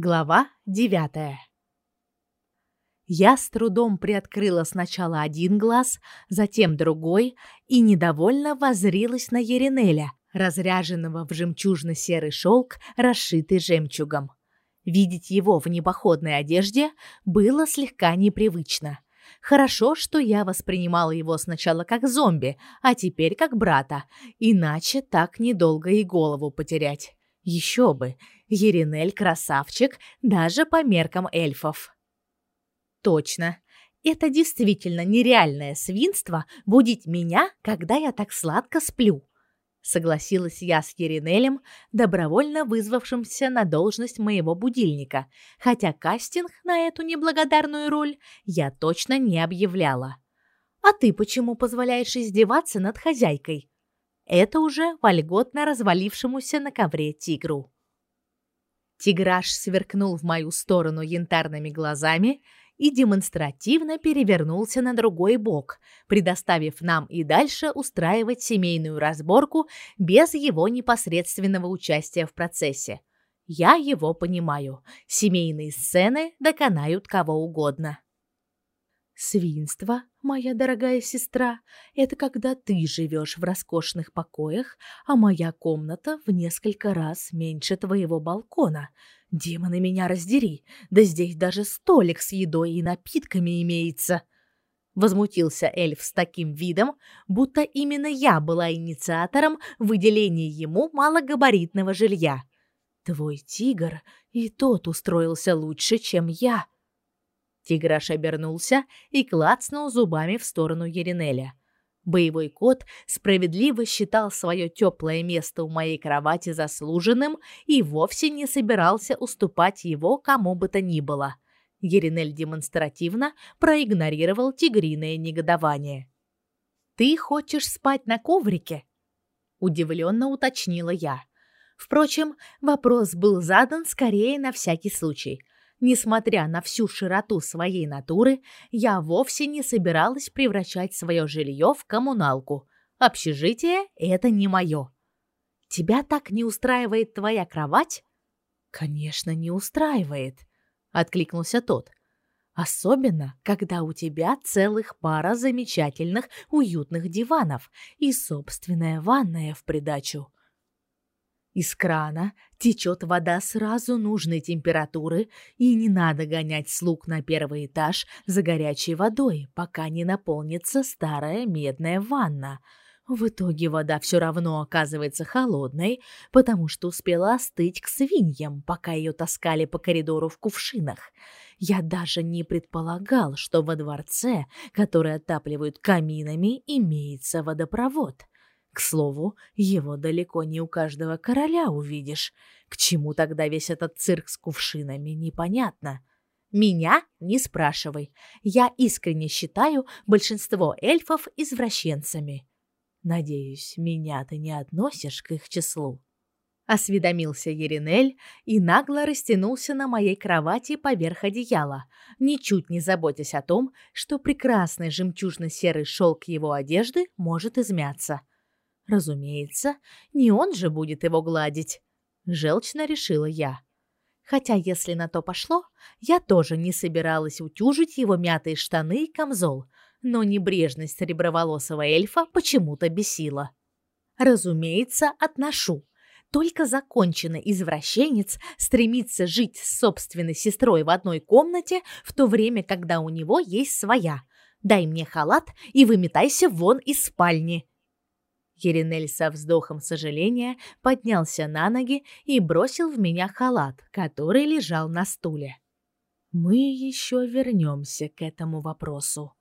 Глава девятая. Я с трудом приоткрыла сначала один глаз, затем другой и недовольно воззрилась на Еринеля, разряженного в жемчужно-серый шелк, расшитый жемчугом. Видеть его в непоходной одежде было слегка непривычно. Хорошо, что я воспринимала его сначала как зомби, а теперь как брата, иначе так недолго и голову потерять. Еще бы, Еринель красавчик даже по меркам эльфов. Точно. Это действительно нереальное свинство будить меня, когда я так сладко сплю. Согласилась я с Еринелем, добровольно вызвавшимся на должность моего будильника, хотя кастинг на эту неблагодарную роль я точно не объявляла. А ты почему позволяешь издеваться над хозяйкой? Это уже вольготно развалившемуся на ковре тигру. Тиграш сверкнул в мою сторону янтарными глазами и демонстративно перевернулся на другой бок, предоставив нам и дальше устраивать семейную разборку без его непосредственного участия в процессе. Я его понимаю. Семейные сцены доконают кого угодно. Свинство, моя дорогая сестра, это когда ты живешь в роскошных покоях, а моя комната в несколько раз меньше твоего балкона. Демоны меня раздери, да здесь даже столик с едой и напитками имеется. Возмутился эльф с таким видом, будто именно я была инициатором выделения ему малогабаритного жилья. Твой тигр и тот устроился лучше, чем я. Тиграш обернулся и клацнул зубами в сторону Еринеля. Боевой кот справедливо считал свое теплое место у моей кровати заслуженным и вовсе не собирался уступать его кому бы то ни было. Еринель демонстративно проигнорировал тигриное негодование. «Ты хочешь спать на коврике?» – удивленно уточнила я. Впрочем, вопрос был задан скорее на всякий случай – Несмотря на всю широту своей натуры, я вовсе не собиралась превращать свое жилье в коммуналку. Общежитие — это не мое. Тебя так не устраивает твоя кровать? Конечно, не устраивает, откликнулся тот. Особенно, когда у тебя целых пара замечательных уютных диванов и собственная ванная в придачу. Из крана течет вода сразу нужной температуры, и не надо гонять слуг на первый этаж за горячей водой, пока не наполнится старая медная ванна. В итоге вода все равно оказывается холодной, потому что успела остыть к свиньям, пока ее таскали по коридору в кувшинах. Я даже не предполагал, что во дворце, который отапливают каминами, имеется водопровод. К слову, его далеко не у каждого короля увидишь. К чему тогда весь этот цирк с кувшинами, непонятно. Меня не спрашивай. Я искренне считаю большинство эльфов извращенцами. Надеюсь, меня ты не относишь к их числу. Осведомился Еринель и нагло растянулся на моей кровати поверх одеяла, ничуть не заботясь о том, что прекрасный жемчужно-серый шелк его одежды может измяться. Разумеется, не он же будет его гладить, желчно решила я. Хотя, если на то пошло, я тоже не собиралась утюжить его мятые штаны и камзол, но небрежность сереброволосого эльфа почему-то бесила. Разумеется, отношу. Только законченный извращенец стремится жить с собственной сестрой в одной комнате, в то время, когда у него есть своя. Дай мне халат и выметайся вон из спальни. Еринель со вздохом сожаления поднялся на ноги и бросил в меня халат, который лежал на стуле. Мы еще вернемся к этому вопросу,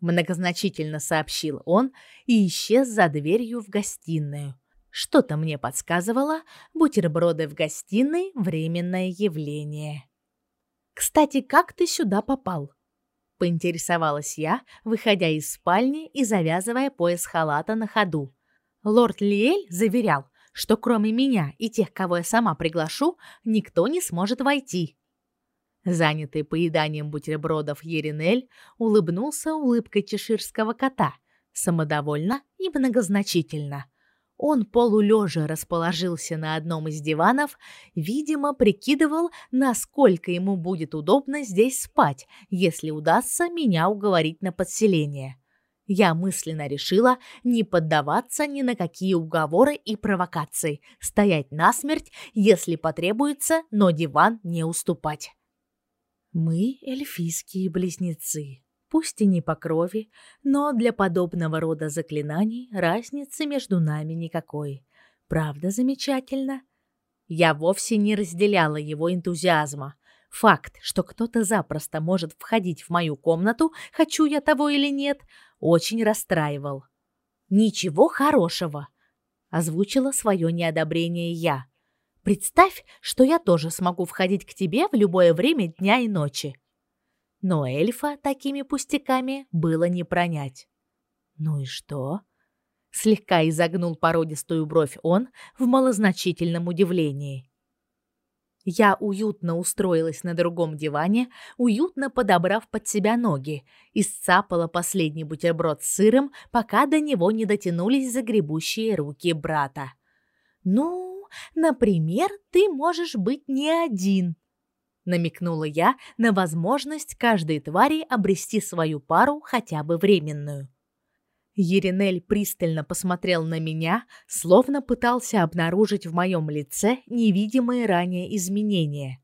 многозначительно сообщил он и исчез за дверью в гостиную. Что-то мне подсказывало, бутерброды в гостиной временное явление. Кстати, как ты сюда попал? поинтересовалась я, выходя из спальни и завязывая пояс халата на ходу. Лорд Лиэль заверял, что кроме меня и тех, кого я сама приглашу, никто не сможет войти. Занятый поеданием бутербродов Еринель улыбнулся улыбкой чеширского кота, самодовольно и многозначительно. Он полулежа расположился на одном из диванов, видимо, прикидывал, насколько ему будет удобно здесь спать, если удастся меня уговорить на подселение. Я мысленно решила не поддаваться ни на какие уговоры и провокации, стоять насмерть, если потребуется, но диван не уступать. Мы эльфийские близнецы, пусть и не по крови, но для подобного рода заклинаний разницы между нами никакой. Правда замечательно? Я вовсе не разделяла его энтузиазма. Факт, что кто-то запросто может входить в мою комнату, хочу я того или нет, очень расстраивал. Ничего хорошего, озвучила свое неодобрение я. Представь, что я тоже смогу входить к тебе в любое время дня и ночи но эльфа такими пустяками было не пронять. Ну и что? Слегка изогнул породистую бровь он в малозначительном удивлении. Я уютно устроилась на другом диване, уютно подобрав под себя ноги, и сцапала последний бутерброд с сыром, пока до него не дотянулись загребущие руки брата. «Ну, например, ты можешь быть не один», намекнула я на возможность каждой твари обрести свою пару хотя бы временную. Еринель пристально посмотрел на меня, словно пытался обнаружить в моем лице невидимые ранее изменения.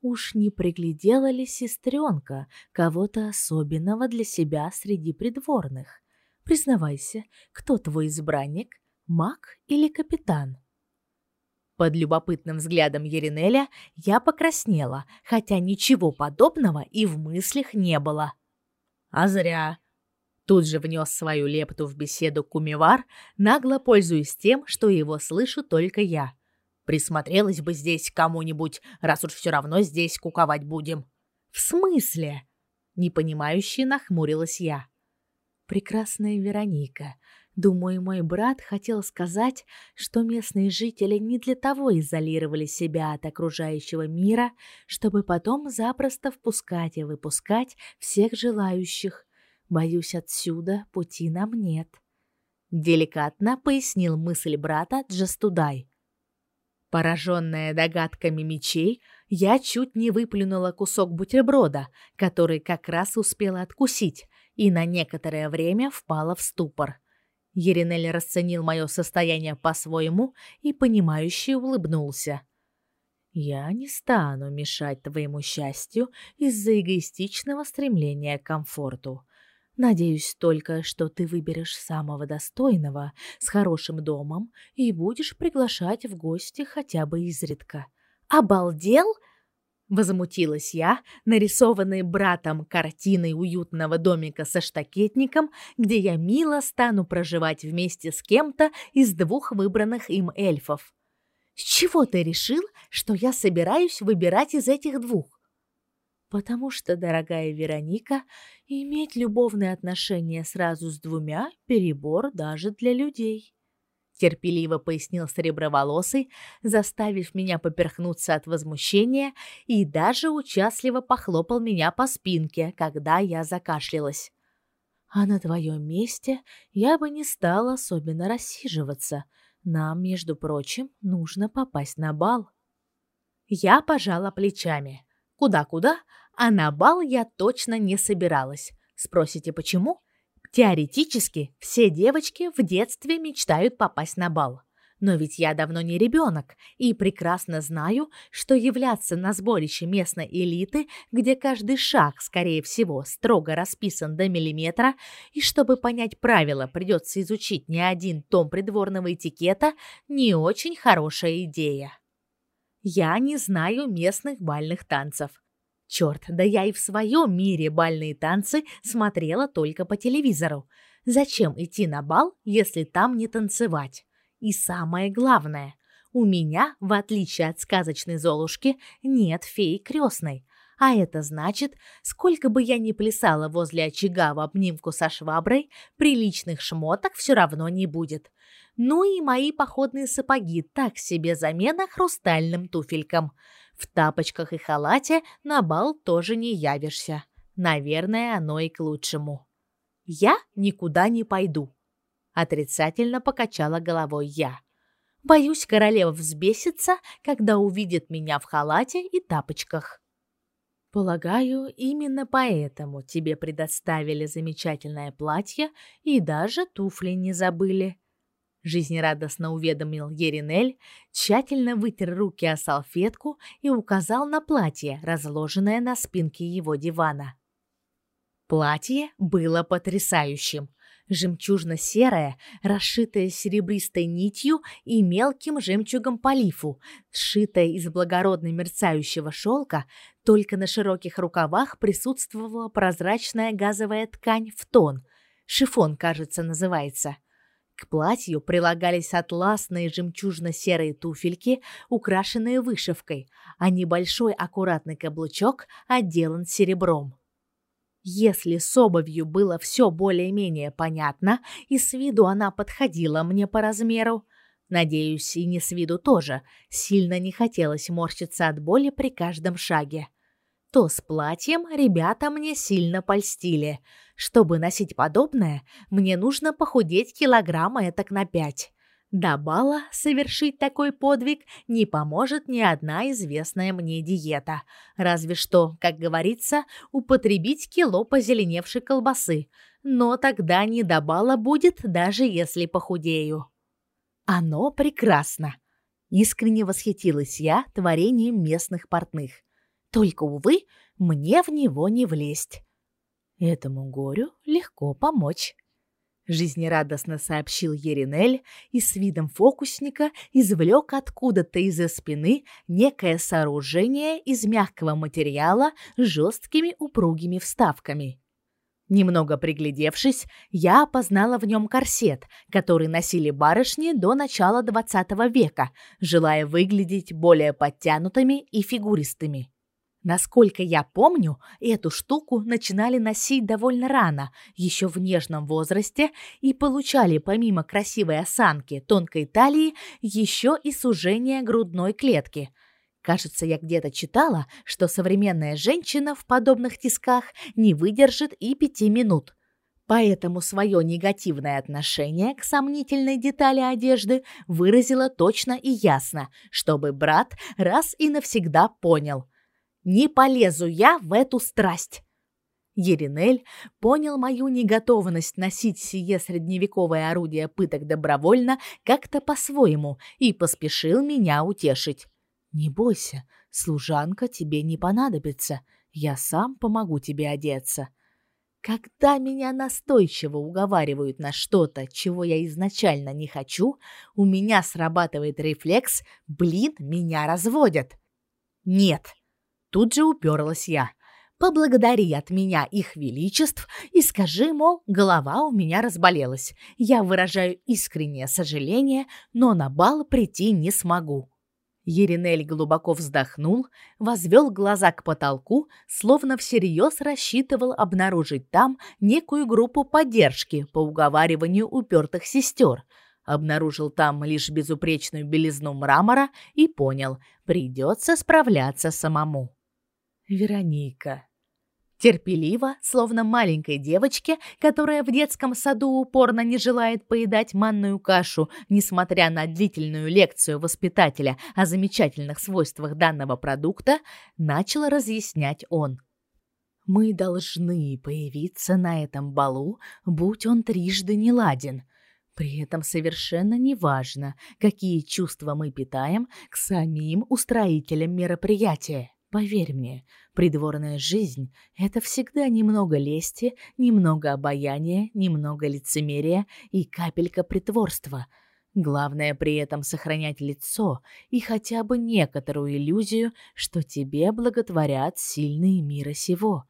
Уж не приглядела ли сестренка кого-то особенного для себя среди придворных? Признавайся, кто твой избранник, маг или капитан? Под любопытным взглядом Еринеля я покраснела, хотя ничего подобного и в мыслях не было. А зря. Тут же внес свою лепту в беседу Кумивар, нагло пользуясь тем, что его слышу только я. Присмотрелась бы здесь кому-нибудь, раз уж все равно здесь куковать будем. В смысле? Непонимающе нахмурилась я. Прекрасная Вероника, Думаю, мой брат хотел сказать, что местные жители не для того изолировали себя от окружающего мира, чтобы потом запросто впускать и выпускать всех желающих. Боюсь, отсюда пути нам нет. Деликатно пояснил мысль брата Джастудай. Пораженная догадками мечей, я чуть не выплюнула кусок бутерброда, который как раз успела откусить, и на некоторое время впала в ступор. Еринель расценил мое состояние по-своему и понимающе улыбнулся. Я не стану мешать твоему счастью из-за эгоистичного стремления к комфорту. Надеюсь только, что ты выберешь самого достойного, с хорошим домом и будешь приглашать в гости хотя бы изредка. Обалдел? Возмутилась я, нарисованной братом картиной уютного домика со штакетником, где я мило стану проживать вместе с кем-то из двух выбранных им эльфов. С чего ты решил, что я собираюсь выбирать из этих двух? Потому что, дорогая Вероника, иметь любовные отношения сразу с двумя перебор даже для людей терпеливо пояснил среброволосый, заставив меня поперхнуться от возмущения и даже участливо похлопал меня по спинке, когда я закашлялась. А на твоем месте я бы не стала особенно рассиживаться. Нам, между прочим, нужно попасть на бал. Я пожала плечами. Куда-куда, а на бал я точно не собиралась. Спросите, почему? Теоретически, все девочки в детстве мечтают попасть на бал. Но ведь я давно не ребенок и прекрасно знаю, что являться на сборище местной элиты, где каждый шаг, скорее всего, строго расписан до миллиметра, и чтобы понять правила, придется изучить не один том придворного этикета, не очень хорошая идея. Я не знаю местных бальных танцев. Черт, да я и в своем мире бальные танцы смотрела только по телевизору. Зачем идти на бал, если там не танцевать? И самое главное, у меня, в отличие от сказочной Золушки, нет феи крестной. А это значит, сколько бы я ни плясала возле очага в обнимку со шваброй, приличных шмоток все равно не будет. Ну и мои походные сапоги так себе замена хрустальным туфелькам – в тапочках и халате на бал тоже не явишься. Наверное, оно и к лучшему. Я никуда не пойду. Отрицательно покачала головой я. Боюсь, королева взбесится, когда увидит меня в халате и тапочках. Полагаю, именно поэтому тебе предоставили замечательное платье и даже туфли не забыли. Жизнерадостно уведомил Еринель, тщательно вытер руки о салфетку и указал на платье, разложенное на спинке его дивана. Платье было потрясающим жемчужно-серая, расшитая серебристой нитью и мелким жемчугом по лифу, сшитая из благородно мерцающего шелка, только на широких рукавах присутствовала прозрачная газовая ткань в тон. Шифон, кажется, называется. К платью прилагались атласные жемчужно-серые туфельки, украшенные вышивкой, а небольшой аккуратный каблучок отделан серебром. Если с обувью было все более-менее понятно, и с виду она подходила мне по размеру, надеюсь, и не с виду тоже, сильно не хотелось морщиться от боли при каждом шаге, то с платьем ребята мне сильно польстили. Чтобы носить подобное, мне нужно похудеть килограмма так на пять. До бала совершить такой подвиг не поможет ни одна известная мне диета. Разве что, как говорится, употребить кило позеленевшей колбасы. Но тогда не до бала будет, даже если похудею. Оно прекрасно. Искренне восхитилась я творением местных портных. Только, увы, мне в него не влезть. Этому горю легко помочь жизнерадостно сообщил Еринель и с видом фокусника извлек откуда-то из-за спины некое сооружение из мягкого материала с жесткими упругими вставками. Немного приглядевшись, я опознала в нем корсет, который носили барышни до начала XX века, желая выглядеть более подтянутыми и фигуристыми. Насколько я помню, эту штуку начинали носить довольно рано, еще в нежном возрасте, и получали помимо красивой осанки, тонкой талии, еще и сужение грудной клетки. Кажется, я где-то читала, что современная женщина в подобных тисках не выдержит и пяти минут. Поэтому свое негативное отношение к сомнительной детали одежды выразила точно и ясно, чтобы брат раз и навсегда понял – не полезу я в эту страсть. Еринель понял мою неготовность носить сие средневековое орудие пыток добровольно как-то по-своему и поспешил меня утешить. Не бойся, служанка тебе не понадобится. Я сам помогу тебе одеться. Когда меня настойчиво уговаривают на что-то, чего я изначально не хочу, у меня срабатывает рефлекс: блин, меня разводят. Нет, Тут же уперлась я. Поблагодари от меня их величеств и скажи, мол, голова у меня разболелась. Я выражаю искреннее сожаление, но на бал прийти не смогу. Еринель глубоко вздохнул, возвел глаза к потолку, словно всерьез рассчитывал обнаружить там некую группу поддержки по уговариванию упертых сестер. Обнаружил там лишь безупречную белизну мрамора и понял, придется справляться самому. Вероника. Терпеливо, словно маленькой девочке, которая в детском саду упорно не желает поедать манную кашу, несмотря на длительную лекцию воспитателя о замечательных свойствах данного продукта, начал разъяснять он. Мы должны появиться на этом балу, будь он трижды не ладен. При этом совершенно неважно, какие чувства мы питаем к самим устроителям мероприятия. Поверь мне, придворная жизнь — это всегда немного лести, немного обаяния, немного лицемерия и капелька притворства. Главное при этом сохранять лицо и хотя бы некоторую иллюзию, что тебе благотворят сильные мира сего.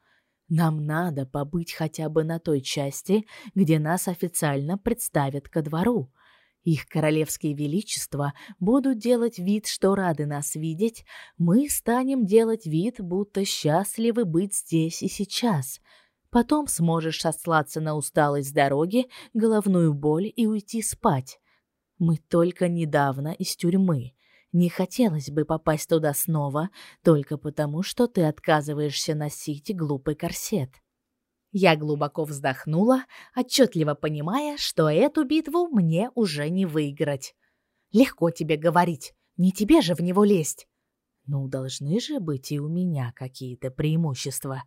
Нам надо побыть хотя бы на той части, где нас официально представят ко двору — их королевские величества будут делать вид, что рады нас видеть, мы станем делать вид, будто счастливы быть здесь и сейчас. Потом сможешь сослаться на усталость с дороги, головную боль и уйти спать. Мы только недавно из тюрьмы. Не хотелось бы попасть туда снова, только потому, что ты отказываешься носить глупый корсет. Я глубоко вздохнула, отчетливо понимая, что эту битву мне уже не выиграть. Легко тебе говорить, не тебе же в него лезть. Ну, должны же быть и у меня какие-то преимущества,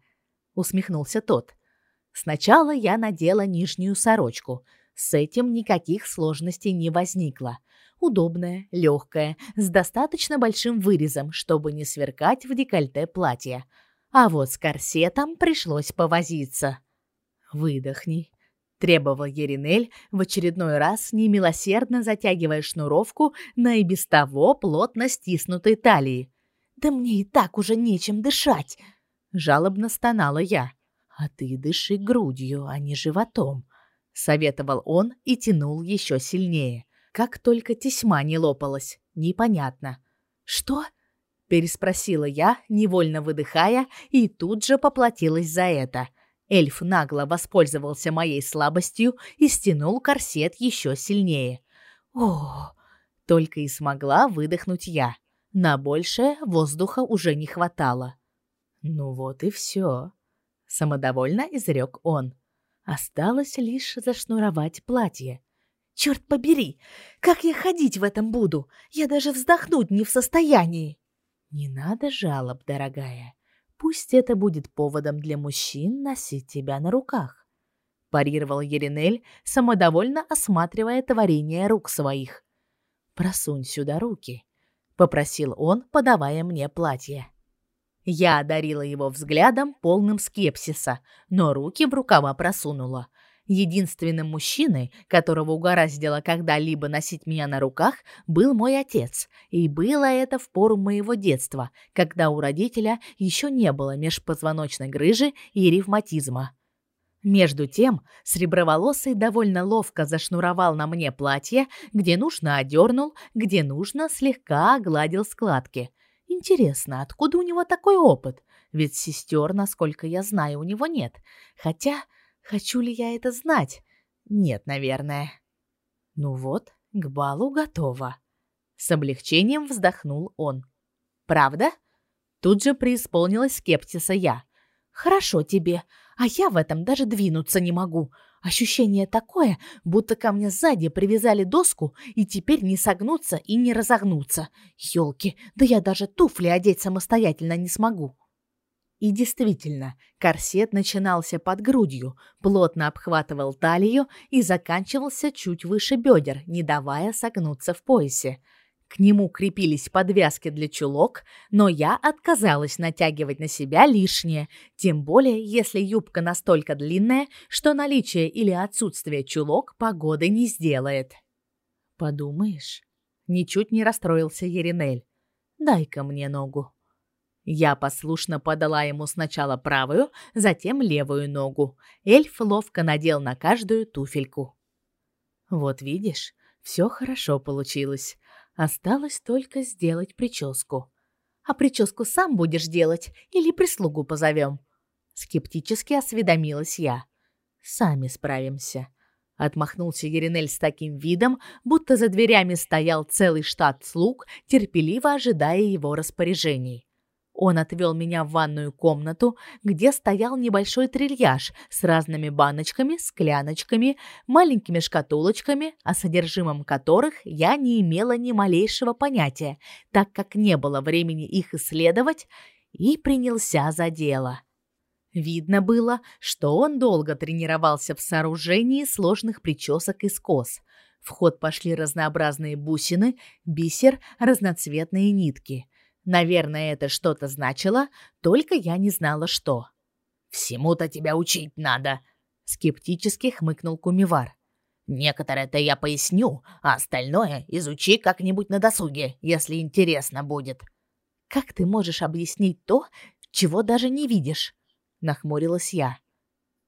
усмехнулся тот. Сначала я надела нижнюю сорочку. С этим никаких сложностей не возникло. Удобная, легкая, с достаточно большим вырезом, чтобы не сверкать в декольте платья. А вот с корсетом пришлось повозиться. Выдохни, требовал Еринель в очередной раз, немилосердно затягивая шнуровку на и без того плотно стиснутой талии. Да мне и так уже нечем дышать, жалобно стонала я. А ты дыши грудью, а не животом, советовал он и тянул еще сильнее. Как только тесьма не лопалась, непонятно. Что? Переспросила я, невольно выдыхая, и тут же поплатилась за это. Эльф нагло воспользовался моей слабостью и стянул корсет еще сильнее. О, только и смогла выдохнуть я. На большее воздуха уже не хватало. Ну вот и все, самодовольно изрек он. Осталось лишь зашнуровать платье. Черт побери, как я ходить в этом буду? Я даже вздохнуть не в состоянии. Не надо жалоб, дорогая. Пусть это будет поводом для мужчин носить тебя на руках, парировал Еринель, самодовольно осматривая творение рук своих. Просунь сюда руки, попросил он, подавая мне платье. Я одарила его взглядом, полным скепсиса, но руки в рукава просунула. Единственным мужчиной, которого угораздило когда-либо носить меня на руках, был мой отец, и было это в пору моего детства, когда у родителя еще не было межпозвоночной грыжи и ревматизма. Между тем, среброволосый довольно ловко зашнуровал на мне платье, где нужно одернул, где нужно слегка огладил складки. Интересно, откуда у него такой опыт? Ведь сестер, насколько я знаю, у него нет. Хотя Хочу ли я это знать? Нет, наверное. Ну вот, к балу готово. С облегчением вздохнул он. Правда? Тут же преисполнилась скептиса я. Хорошо тебе, а я в этом даже двинуться не могу. Ощущение такое, будто ко мне сзади привязали доску и теперь не согнуться и не разогнуться. Ёлки, да я даже туфли одеть самостоятельно не смогу. И действительно, корсет начинался под грудью, плотно обхватывал талию и заканчивался чуть выше бедер, не давая согнуться в поясе. К нему крепились подвязки для чулок, но я отказалась натягивать на себя лишнее, тем более если юбка настолько длинная, что наличие или отсутствие чулок погоды не сделает. Подумаешь, ничуть не расстроился Еринель. Дай-ка мне ногу. Я послушно подала ему сначала правую, затем левую ногу. Эльф ловко надел на каждую туфельку. Вот видишь, все хорошо получилось. Осталось только сделать прическу. А прическу сам будешь делать или прислугу позовем? Скептически осведомилась я. Сами справимся. Отмахнулся Еринель с таким видом, будто за дверями стоял целый штат слуг, терпеливо ожидая его распоряжений. Он отвел меня в ванную комнату, где стоял небольшой трильяж с разными баночками, скляночками, маленькими шкатулочками, о содержимом которых я не имела ни малейшего понятия, так как не было времени их исследовать, и принялся за дело. Видно было, что он долго тренировался в сооружении сложных причесок из кос. В ход пошли разнообразные бусины, бисер, разноцветные нитки – Наверное, это что-то значило, только я не знала, что. «Всему-то тебя учить надо», — скептически хмыкнул Кумивар. «Некоторое-то я поясню, а остальное изучи как-нибудь на досуге, если интересно будет». «Как ты можешь объяснить то, чего даже не видишь?» — нахмурилась я.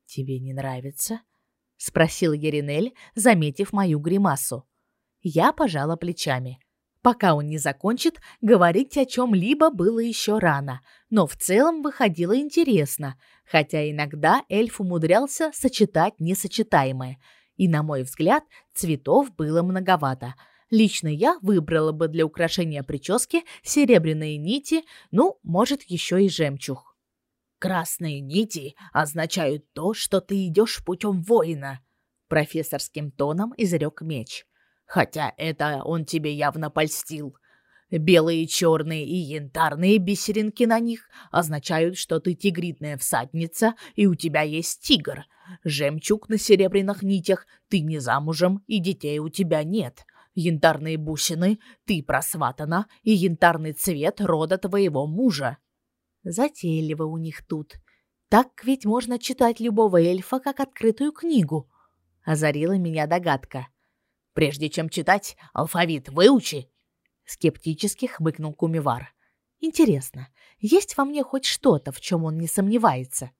«Тебе не нравится?» — спросил Еринель, заметив мою гримасу. Я пожала плечами. Пока он не закончит, говорить о чем-либо было еще рано, но в целом выходило интересно, хотя иногда эльф умудрялся сочетать несочетаемое. И, на мой взгляд, цветов было многовато. Лично я выбрала бы для украшения прически серебряные нити, ну, может, еще и жемчуг. Красные нити означают то, что ты идешь путем воина, профессорским тоном изрек меч. Хотя это он тебе явно польстил. Белые, черные и янтарные бисеринки на них означают, что ты тигритная всадница и у тебя есть тигр. Жемчуг на серебряных нитях, ты не замужем и детей у тебя нет. Янтарные бусины, ты просватана, и янтарный цвет рода твоего мужа. Затейливо у них тут. Так ведь можно читать любого эльфа как открытую книгу. Озарила меня догадка. Прежде чем читать, алфавит выучи. Скептически хмыкнул Кумивар. Интересно, есть во мне хоть что-то, в чем он не сомневается?